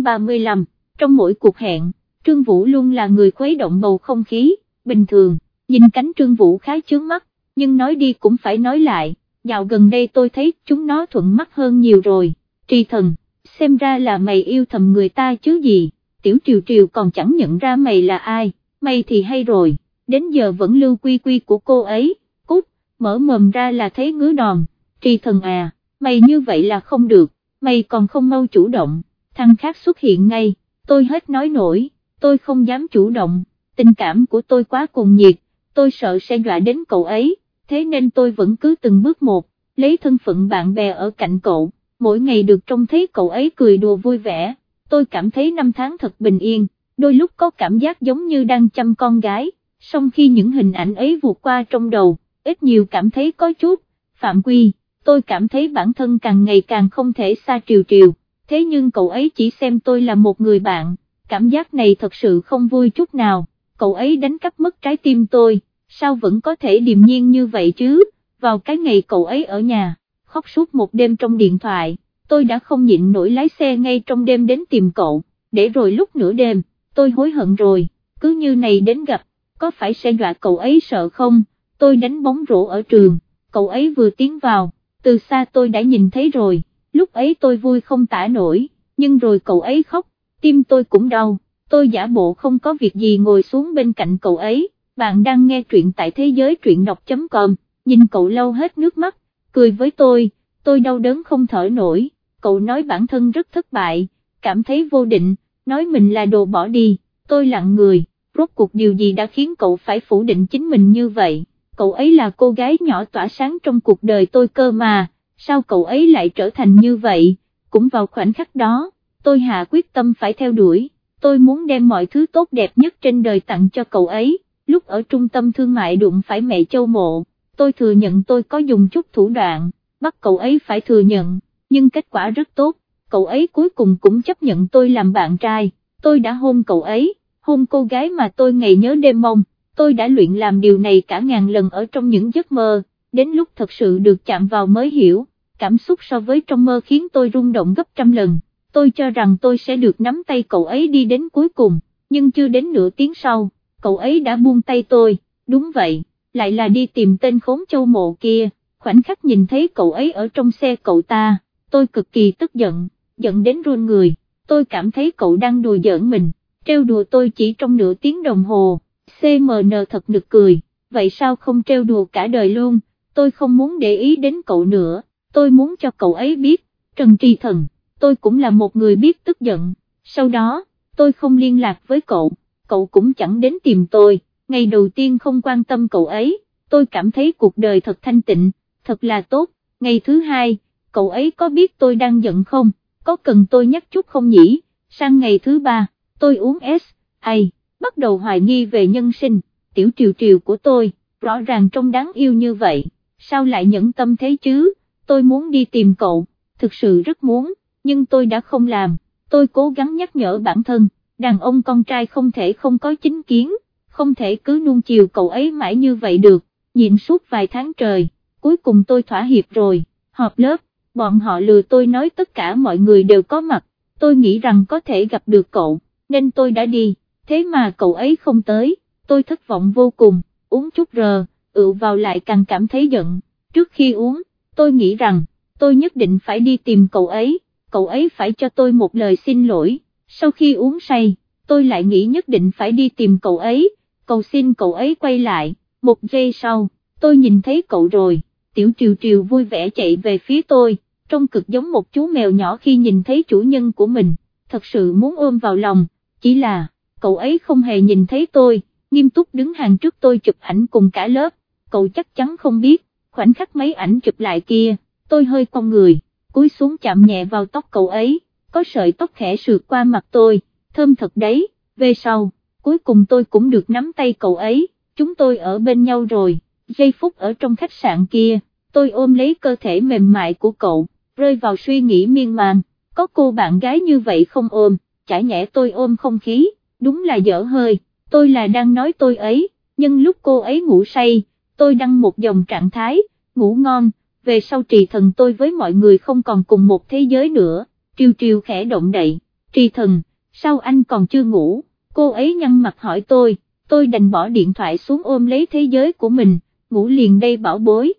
chương 35, trong mỗi cuộc hẹn, Trương Vũ luôn là người khuấy động bầu không khí, bình thường, nhìn cánh Trương Vũ khá chướng mắt, nhưng nói đi cũng phải nói lại, dạo gần đây tôi thấy chúng nó thuận mắt hơn nhiều rồi, tri thần, xem ra là mày yêu thầm người ta chứ gì, tiểu triều triều còn chẳng nhận ra mày là ai, mày thì hay rồi, đến giờ vẫn lưu quy quy của cô ấy, cút, mở mồm ra là thấy ngứa đòn, tri thần à, mày như vậy là không được, mày còn không mau chủ động, thăng khác xuất hiện ngay, tôi hết nói nổi, tôi không dám chủ động, tình cảm của tôi quá cuồng nhiệt, tôi sợ sẽ dọa đến cậu ấy, thế nên tôi vẫn cứ từng bước một, lấy thân phận bạn bè ở cạnh cậu, mỗi ngày được trông thấy cậu ấy cười đùa vui vẻ, tôi cảm thấy năm tháng thật bình yên, đôi lúc có cảm giác giống như đang chăm con gái, song khi những hình ảnh ấy vụt qua trong đầu, ít nhiều cảm thấy có chút, phạm quy, tôi cảm thấy bản thân càng ngày càng không thể xa triều triều, thế nhưng cậu ấy chỉ xem tôi là một người bạn, cảm giác này thật sự không vui chút nào, cậu ấy đánh cắp mất trái tim tôi, sao vẫn có thể điềm nhiên như vậy chứ, vào cái ngày cậu ấy ở nhà, khóc suốt một đêm trong điện thoại, tôi đã không nhịn nổi lái xe ngay trong đêm đến tìm cậu, để rồi lúc nửa đêm, tôi hối hận rồi, cứ như này đến gặp, có phải sẽ dọa cậu ấy sợ không, tôi đánh bóng rổ ở trường, cậu ấy vừa tiến vào, từ xa tôi đã nhìn thấy rồi, lúc ấy tôi vui không tả nổi, nhưng rồi cậu ấy khóc, tim tôi cũng đau, tôi giả bộ không có việc gì ngồi xuống bên cạnh cậu ấy, bạn đang nghe truyện tại thế giới truyện đọc.com, nhìn cậu lâu hết nước mắt, cười với tôi, tôi đau đớn không thở nổi, cậu nói bản thân rất thất bại, cảm thấy vô định, nói mình là đồ bỏ đi, tôi lặng người, rốt cuộc điều gì đã khiến cậu phải phủ định chính mình như vậy, cậu ấy là cô gái nhỏ tỏa sáng trong cuộc đời tôi cơ mà, sao cậu ấy lại trở thành như vậy, cũng vào khoảnh khắc đó, tôi hạ quyết tâm phải theo đuổi, tôi muốn đem mọi thứ tốt đẹp nhất trên đời tặng cho cậu ấy, lúc ở trung tâm thương mại đụng phải mẹ châu mộ, tôi thừa nhận tôi có dùng chút thủ đoạn, bắt cậu ấy phải thừa nhận, nhưng kết quả rất tốt, cậu ấy cuối cùng cũng chấp nhận tôi làm bạn trai, tôi đã hôn cậu ấy, hôn cô gái mà tôi ngày nhớ đêm mong, tôi đã luyện làm điều này cả ngàn lần ở trong những giấc mơ, đến lúc thật sự được chạm vào mới hiểu, cảm xúc so với trong mơ khiến tôi rung động gấp trăm lần, tôi cho rằng tôi sẽ được nắm tay cậu ấy đi đến cuối cùng, nhưng chưa đến nửa tiếng sau, cậu ấy đã buông tay tôi, đúng vậy, lại là đi tìm tên khốn châu mộ kia, khoảnh khắc nhìn thấy cậu ấy ở trong xe cậu ta, tôi cực kỳ tức giận, giận đến run người, tôi cảm thấy cậu đang đùa giỡn mình, trêu đùa tôi chỉ trong nửa tiếng đồng hồ, CMN thật nực cười, vậy sao không trêu đùa cả đời luôn, tôi không muốn để ý đến cậu nữa, tôi muốn cho cậu ấy biết, Trần Tri Thần, tôi cũng là một người biết tức giận, sau đó, tôi không liên lạc với cậu, cậu cũng chẳng đến tìm tôi, ngày đầu tiên không quan tâm cậu ấy, tôi cảm thấy cuộc đời thật thanh tịnh, thật là tốt, ngày thứ hai, cậu ấy có biết tôi đang giận không, có cần tôi nhắc chút không nhỉ, sang ngày thứ ba, tôi uống S, ai, bắt đầu hoài nghi về nhân sinh, tiểu triều triều của tôi, rõ ràng trông đáng yêu như vậy, sao lại nhẫn tâm thế chứ, tôi muốn đi tìm cậu, thực sự rất muốn, nhưng tôi đã không làm, tôi cố gắng nhắc nhở bản thân, đàn ông con trai không thể không có chính kiến, không thể cứ nuông chiều cậu ấy mãi như vậy được, nhịn suốt vài tháng trời, cuối cùng tôi thỏa hiệp rồi, họp lớp, bọn họ lừa tôi nói tất cả mọi người đều có mặt, tôi nghĩ rằng có thể gặp được cậu, nên tôi đã đi, thế mà cậu ấy không tới, tôi thất vọng vô cùng, uống chút rờ, ự vào lại càng cảm thấy giận, trước khi uống, tôi nghĩ rằng, tôi nhất định phải đi tìm cậu ấy, cậu ấy phải cho tôi một lời xin lỗi, sau khi uống say, tôi lại nghĩ nhất định phải đi tìm cậu ấy, cầu xin cậu ấy quay lại, một giây sau, tôi nhìn thấy cậu rồi, tiểu triều triều vui vẻ chạy về phía tôi, trông cực giống một chú mèo nhỏ khi nhìn thấy chủ nhân của mình, thật sự muốn ôm vào lòng, chỉ là, cậu ấy không hề nhìn thấy tôi, nghiêm túc đứng hàng trước tôi chụp ảnh cùng cả lớp, cậu chắc chắn không biết, khoảnh khắc mấy ảnh chụp lại kia, tôi hơi cong người, cúi xuống chạm nhẹ vào tóc cậu ấy, có sợi tóc khẽ sượt qua mặt tôi, thơm thật đấy, về sau, cuối cùng tôi cũng được nắm tay cậu ấy, chúng tôi ở bên nhau rồi, giây phút ở trong khách sạn kia, tôi ôm lấy cơ thể mềm mại của cậu, rơi vào suy nghĩ miên man, có cô bạn gái như vậy không ôm, chả nhẽ tôi ôm không khí, đúng là dở hơi, tôi là đang nói tôi ấy, nhưng lúc cô ấy ngủ say, tôi đăng một dòng trạng thái, ngủ ngon, về sau trì thần tôi với mọi người không còn cùng một thế giới nữa, triều triều khẽ động đậy, Trì thần, sao anh còn chưa ngủ, cô ấy nhăn mặt hỏi tôi, tôi đành bỏ điện thoại xuống ôm lấy thế giới của mình, ngủ liền đây bảo bối,